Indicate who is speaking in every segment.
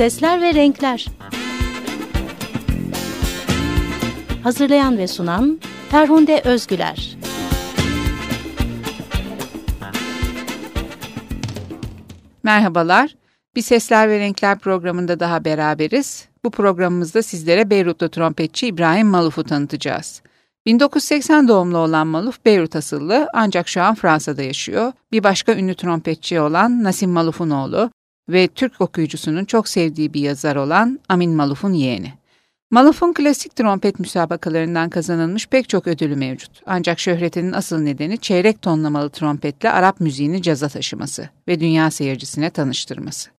Speaker 1: Sesler ve Renkler Hazırlayan ve sunan Ferhunde Özgüler
Speaker 2: Merhabalar, bir Sesler ve Renkler programında daha beraberiz. Bu programımızda sizlere Beyrutlu trompetçi İbrahim Maluf'u tanıtacağız. 1980 doğumlu olan Maluf Beyrut asıllı ancak şu an Fransa'da yaşıyor. Bir başka ünlü trompetçi olan Nasim Maluf'un oğlu ve Türk okuyucusunun çok sevdiği bir yazar olan Amin Maluf'un yeğeni. Maluf'un klasik trompet müsabakalarından kazanılmış pek çok ödülü mevcut. Ancak şöhretinin asıl nedeni çeyrek tonlamalı trompetle Arap müziğini caza taşıması ve dünya seyircisine tanıştırması.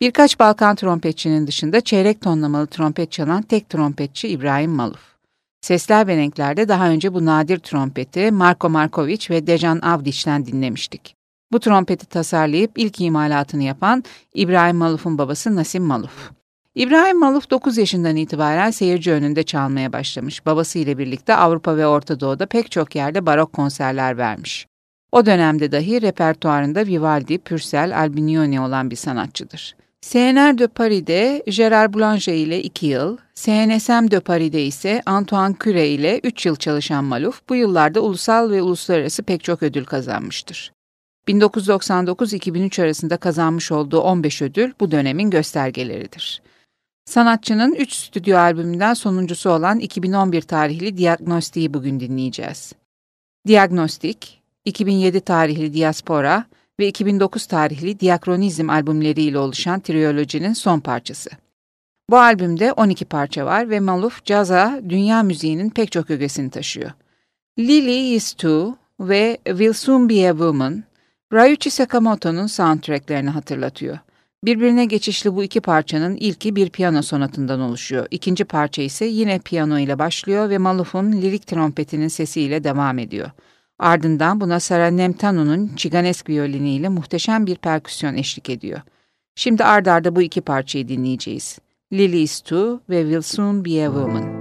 Speaker 2: Birkaç Balkan trompetçinin dışında çeyrek tonlamalı trompet çalan tek trompetçi İbrahim Maluf. Sesler ve renklerde daha önce bu nadir trompeti Marko Markovic ve Dejan Avdiç'ten dinlemiştik. Bu trompeti tasarlayıp ilk imalatını yapan İbrahim Maluf'un babası Nasim Maluf. İbrahim Maluf 9 yaşından itibaren seyirci önünde çalmaya başlamış. Babası ile birlikte Avrupa ve Orta Doğu'da pek çok yerde barok konserler vermiş. O dönemde dahi repertuarında Vivaldi, Purcell, Albinioni olan bir sanatçıdır. CNR de Paris'de Gérard Boulanger ile 2 yıl, CNSM de Paris'de ise Antoine Cure ile 3 yıl çalışan Maluf, bu yıllarda ulusal ve uluslararası pek çok ödül kazanmıştır. 1999-2003 arasında kazanmış olduğu 15 ödül bu dönemin göstergeleridir. Sanatçının 3 stüdyo albümünden sonuncusu olan 2011 tarihli Diagnostik'i bugün dinleyeceğiz. Diagnostik, 2007 tarihli Diaspora ve 2009 tarihli Diakronizm albümleriyle oluşan triyolojinin son parçası. Bu albümde 12 parça var ve Maluf caza dünya müziğinin pek çok ögesini taşıyor. Lily is Two ve Will Soon Be a Woman, Ryuichi Sakamoto'nun soundtracklerini hatırlatıyor. Birbirine geçişli bu iki parçanın ilki bir piyano sonatından oluşuyor. İkinci parça ise yine piyano ile başlıyor ve Maluf'un lirik trompetinin sesiyle devam ediyor. Ardından buna Sara Nemtanu'nun çiganesk violiniyle muhteşem bir perküsyon eşlik ediyor. Şimdi ard arda bu iki parçayı dinleyeceğiz. Lily is Two ve Will Soon Be a Woman.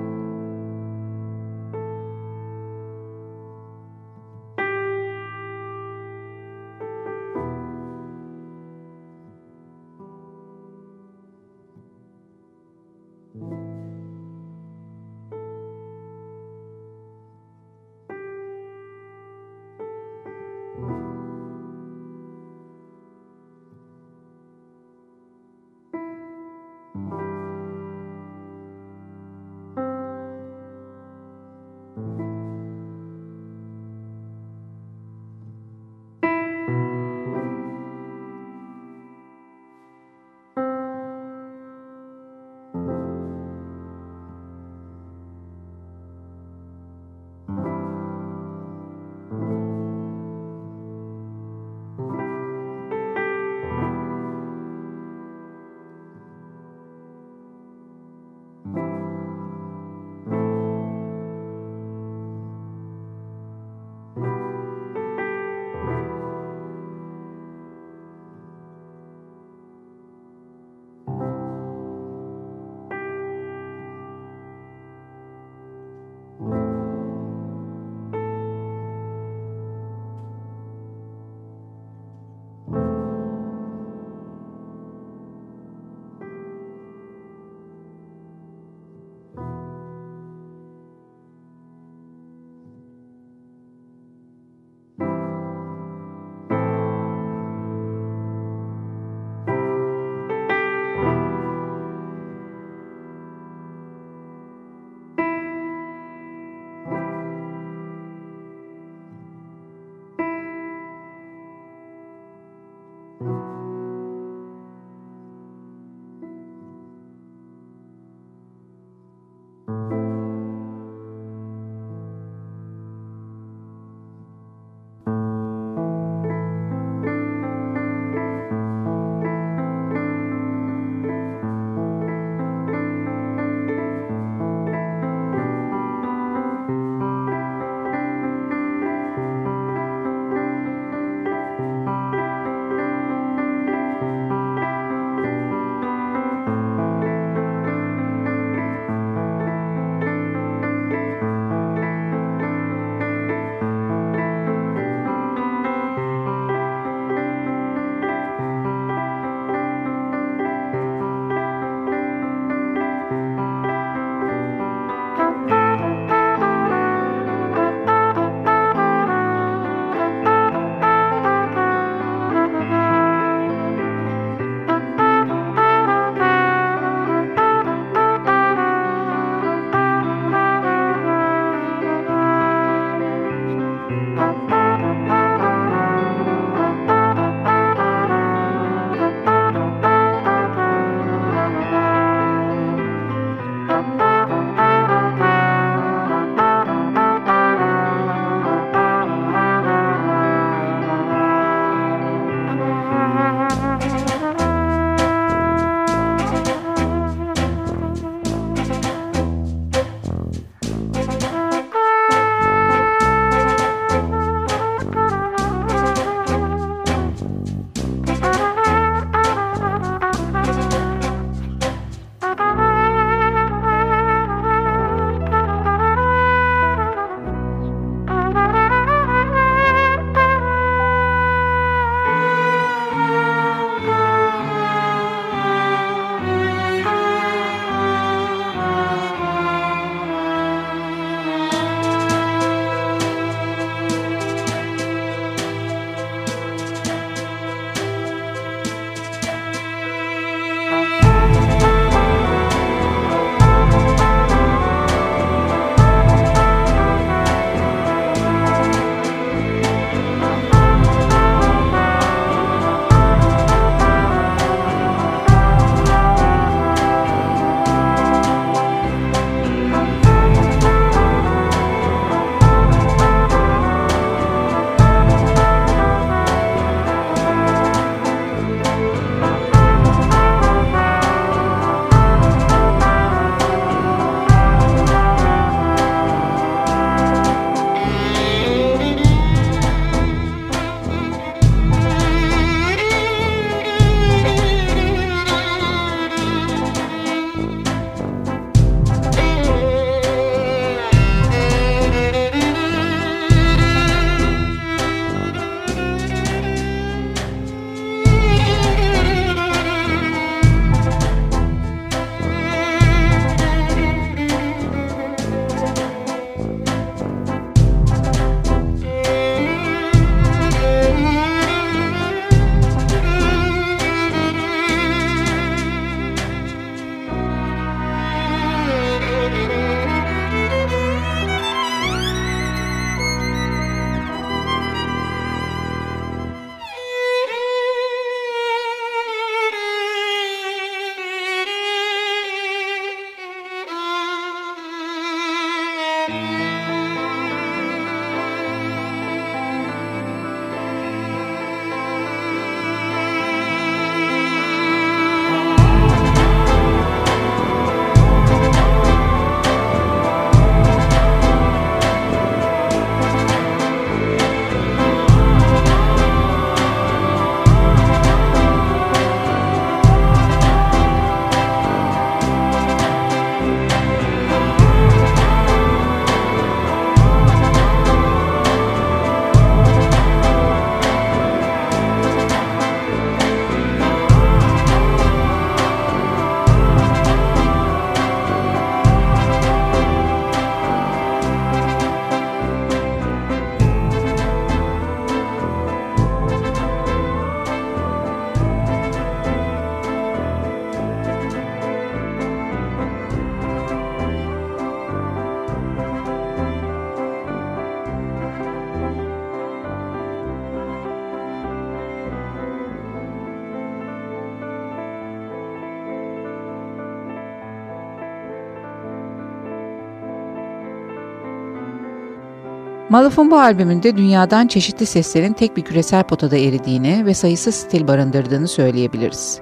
Speaker 2: Maluf'un bu albümünde dünyadan çeşitli seslerin tek bir küresel potada eridiğini ve sayısız stil barındırdığını söyleyebiliriz.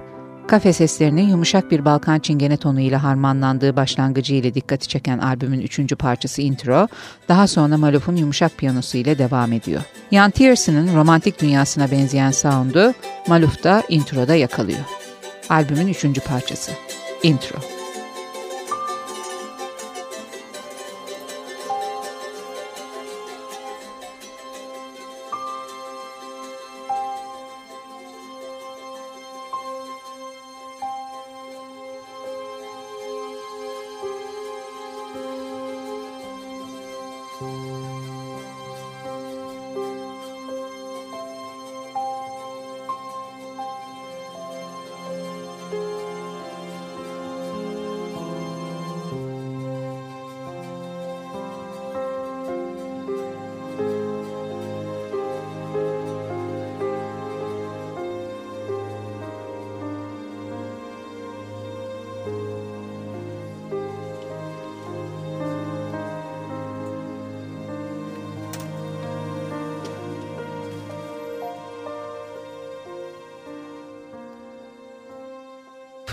Speaker 2: Kafe seslerinin yumuşak bir Balkan çingene tonu ile harmanlandığı başlangıcı ile dikkati çeken albümün üçüncü parçası intro, daha sonra Maluf'un yumuşak piyanosu ile devam ediyor. Jan Tiersen'ın romantik dünyasına benzeyen sound'u Maluf da introda yakalıyor. Albümün üçüncü parçası, intro.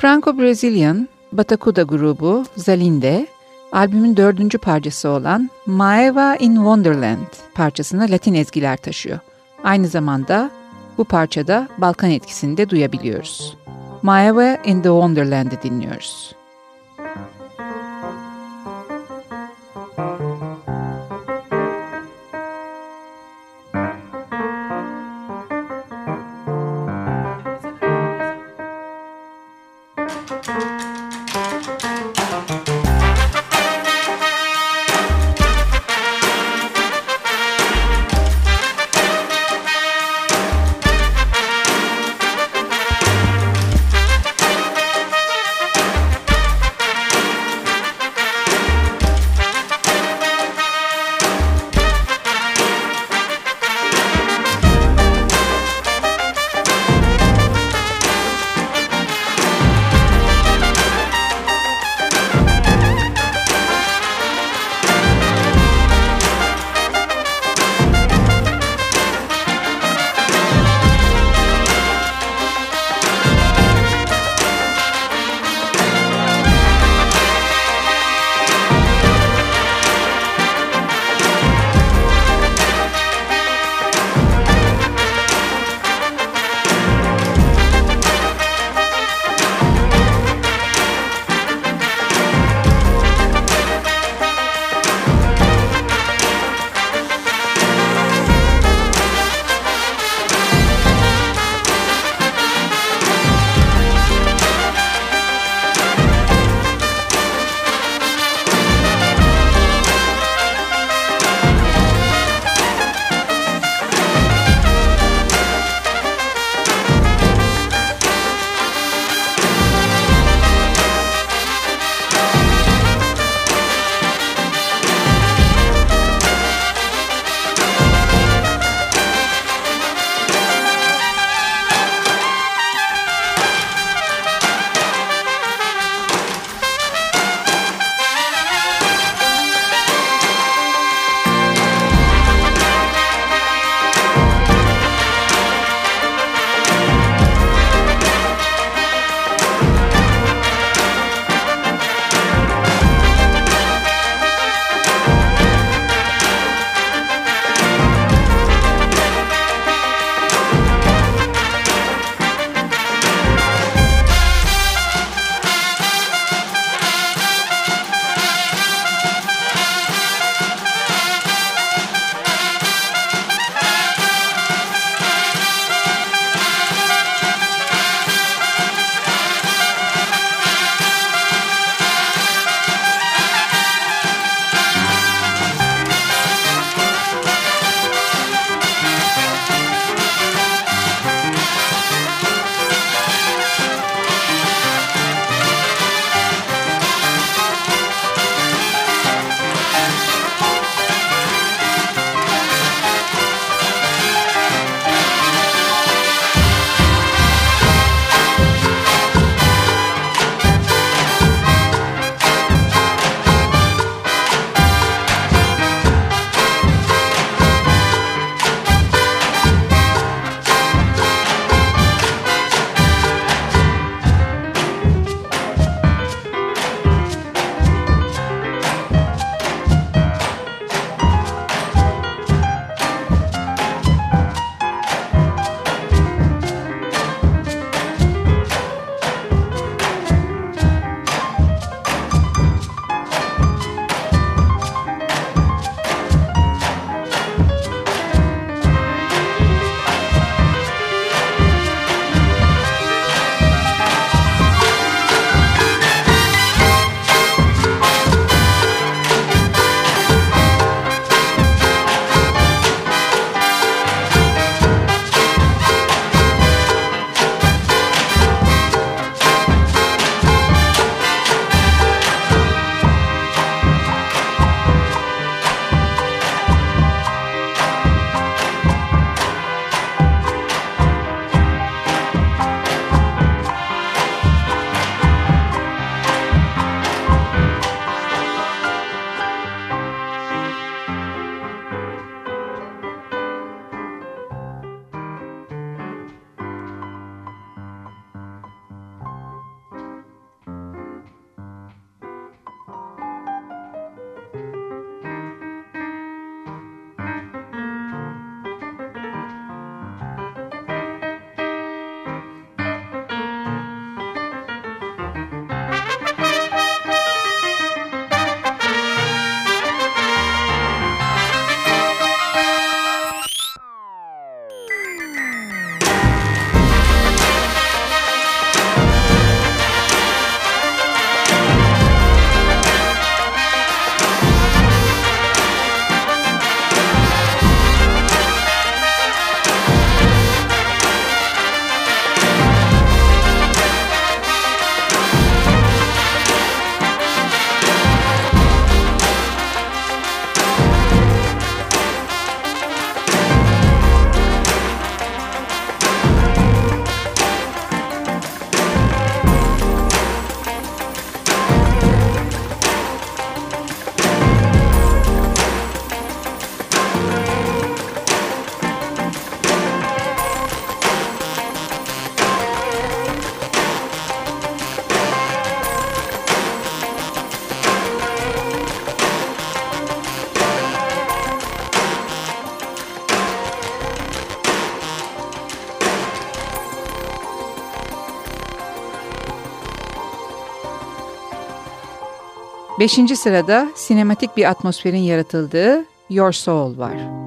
Speaker 2: Franco-Brazilian Batakuda grubu Zalinde, albümün dördüncü parçası olan Maeva in Wonderland parçasına Latin ezgiler taşıyor. Aynı zamanda bu parçada Balkan etkisini de duyabiliyoruz. Maeva in the Wonderland'i dinliyoruz.
Speaker 3: Beşinci sırada sinematik bir atmosferin yaratıldığı Your Soul var.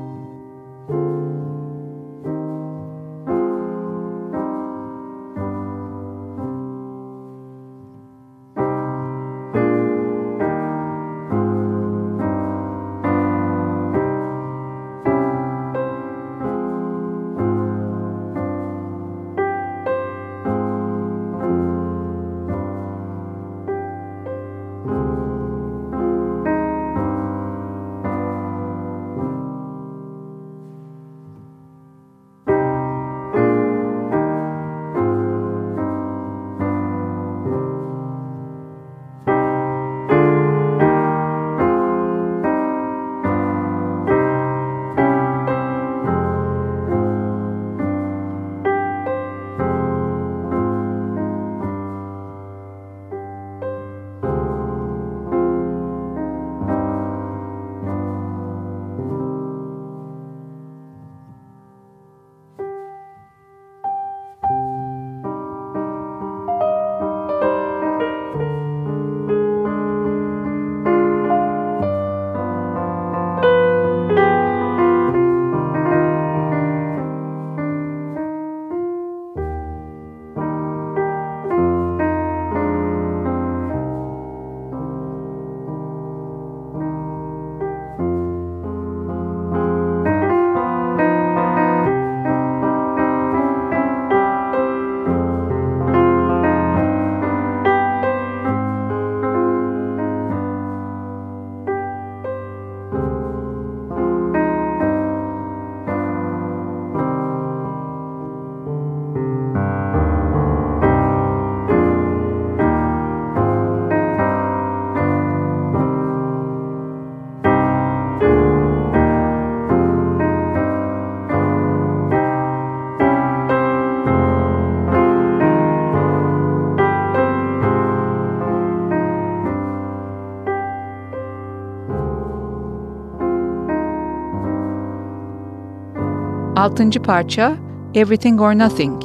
Speaker 3: Altıncı parça Everything or Nothing.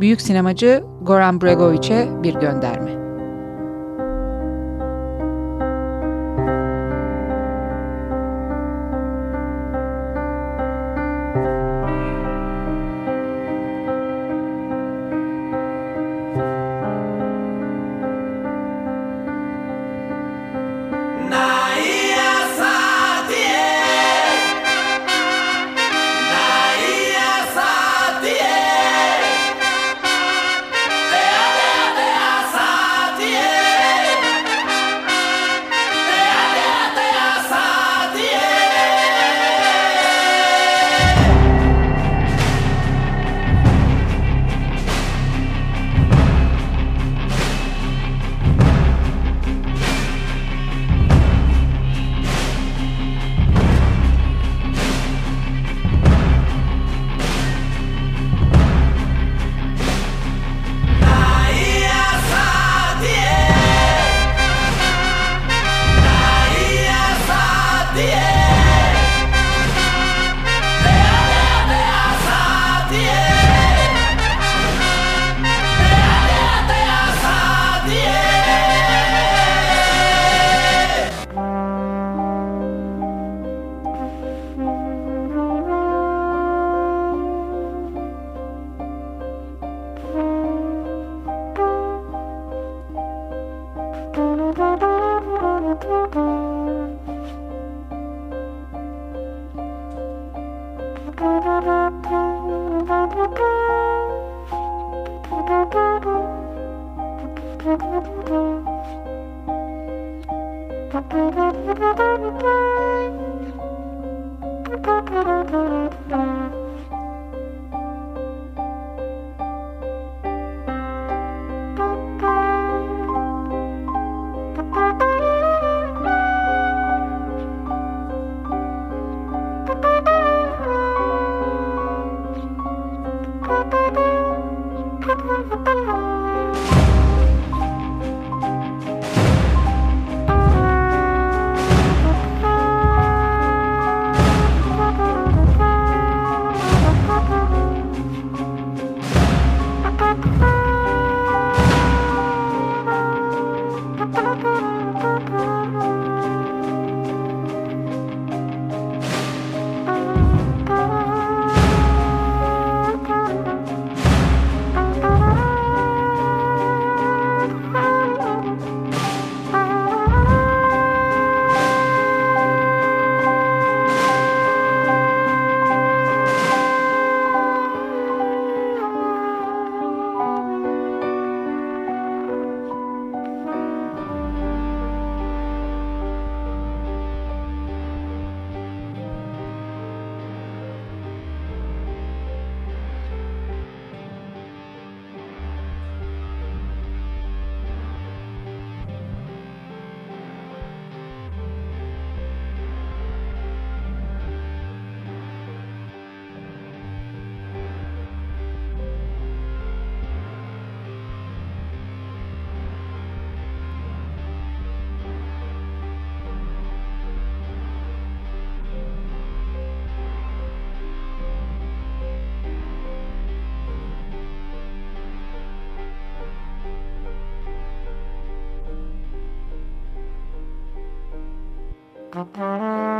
Speaker 3: Büyük sinemacı Goran Bregovic'e bir gönderme.
Speaker 2: Música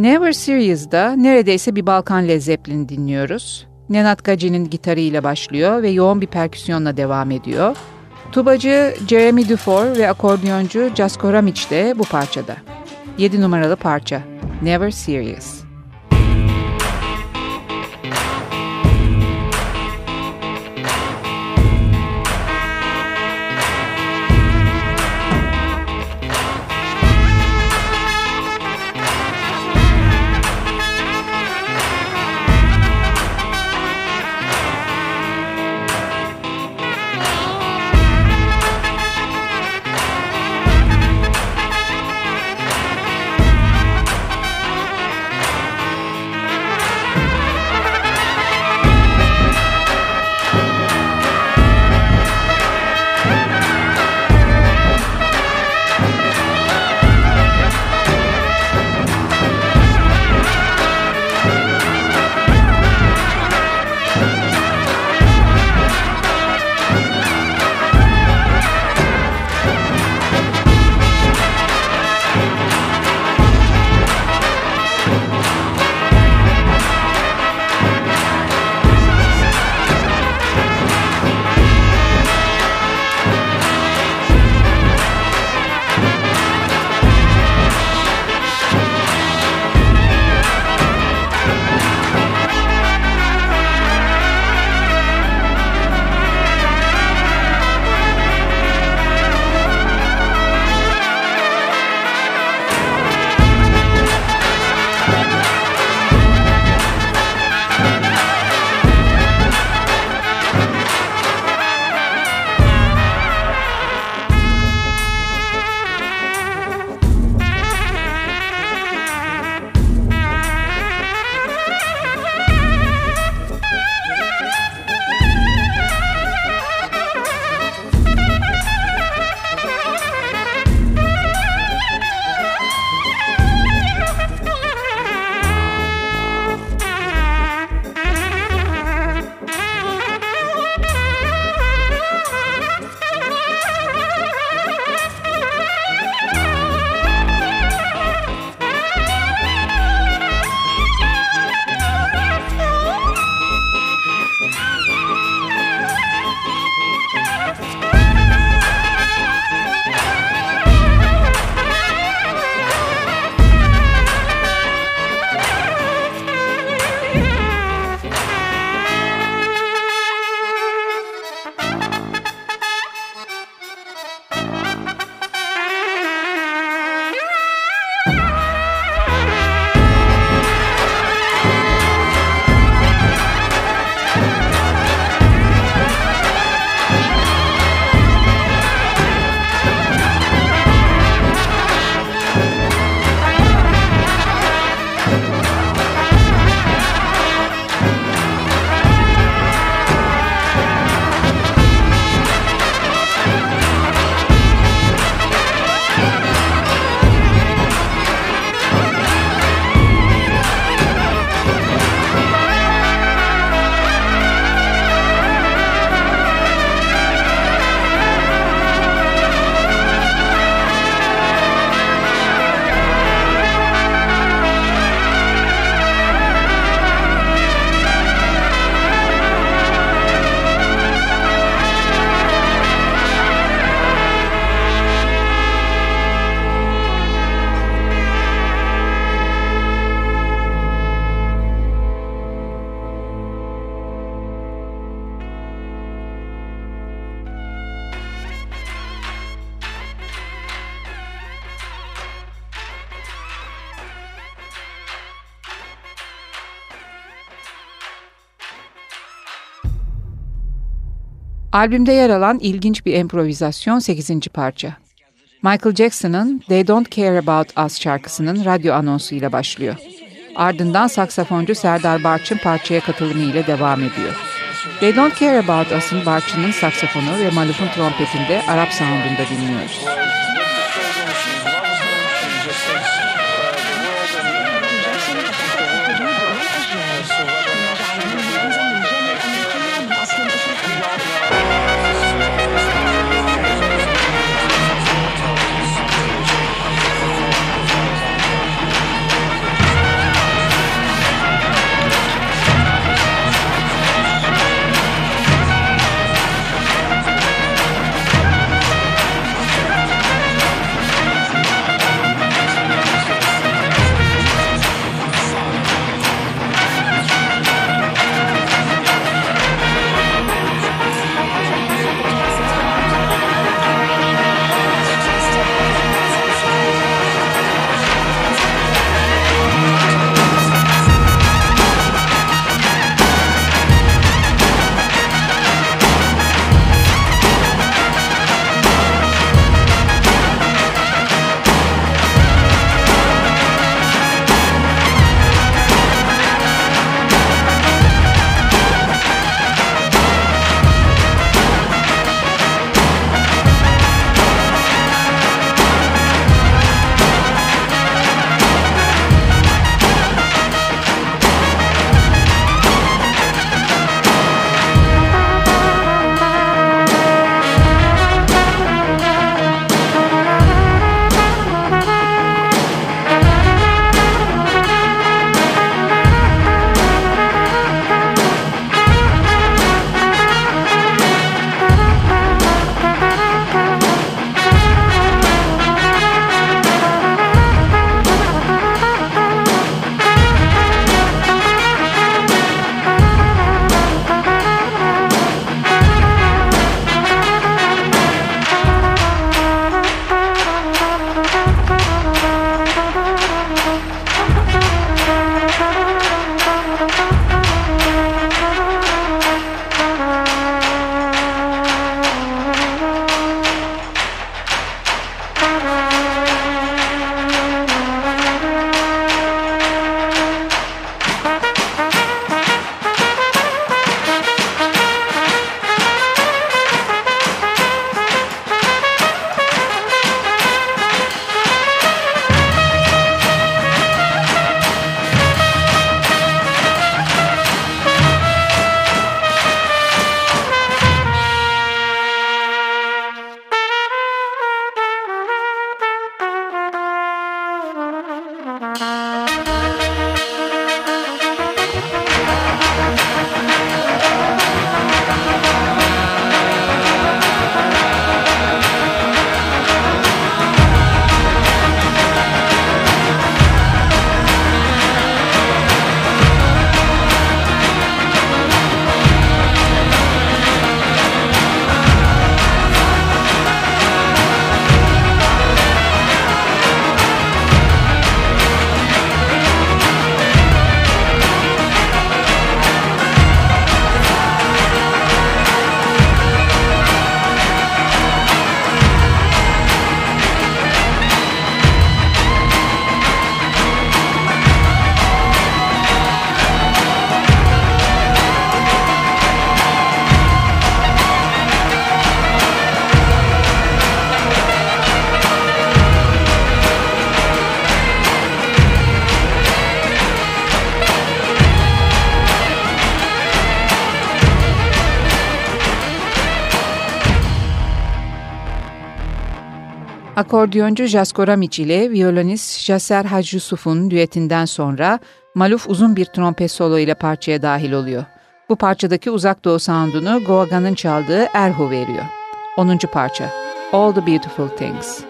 Speaker 2: Never Serious'da neredeyse bir Balkan Led dinliyoruz. Nenad Gaci'nin gitarı ile başlıyor ve yoğun bir perküsyonla devam ediyor. Tubacı Jeremy Dufour ve akordiyoncu Jasko Ramic de bu parçada. 7 numaralı parça Never Serious. Albümde yer alan ilginç bir improvizasyon 8. parça. Michael Jackson'ın They Don't Care About Us şarkısının radyo anonsu ile başlıyor. Ardından saksafoncu Serdar Barçın parçaya katılımı ile devam ediyor. They Don't Care About Us'ın Barçın'ın saksafonu ve Maluf'un trompetinde Arap soundunda dinliyoruz. Akordiyoncu Jaskora Miç ile violonist Jaser Hacı Yusuf'un düetinden sonra Maluf uzun bir trompet solo ile parçaya dahil oluyor. Bu parçadaki uzak doğu soundunu Goaga'nın çaldığı Erhu veriyor. 10. parça All the Beautiful Things.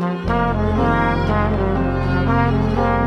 Speaker 3: Thank you.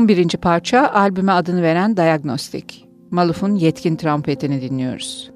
Speaker 2: 11. parça albüme adını veren Diagnostic. Maluf'un yetkin trompetini dinliyoruz.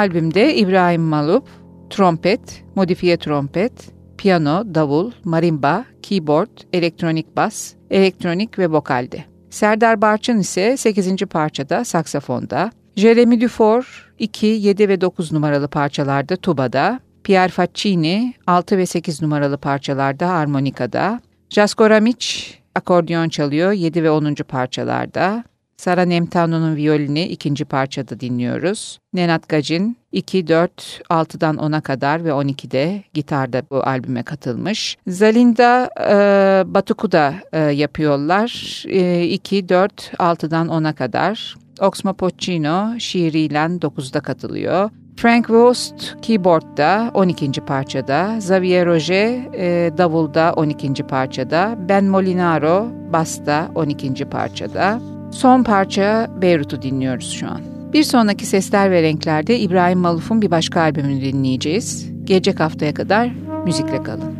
Speaker 2: Albümde İbrahim Malup, trompet, modifiye trompet, piyano, davul, marimba, keyboard, elektronik bas, elektronik ve vokalde. Serdar Barçın ise 8. parçada saksafonda, Jeremy Dufour 2, 7 ve 9 numaralı parçalarda tubada, Pierre Faccini 6 ve 8 numaralı parçalarda harmonikada, Jasko Ramic akordeon çalıyor 7 ve 10. parçalarda, Sara Nemtano'nun violini ikinci parçada dinliyoruz. Nenat Gacin 2, 4, 6'dan 10'a kadar ve 12'de gitarda bu albüme katılmış. Zalinda e, Batukuda e, yapıyorlar. E, 2, 4, 6'dan 10'a kadar. Oxmo Poccino şiiriyle 9'da katılıyor. Frank Wurst keyboardda 12. parçada, Xavier Roger e, davulda 12. parçada, Ben Molinaro basta 12. parçada. Son parça Beyrut'u dinliyoruz şu an. Bir sonraki Sesler ve Renklerde İbrahim Maluf'un bir başka albümünü dinleyeceğiz. Gelecek haftaya kadar müzikle kalın.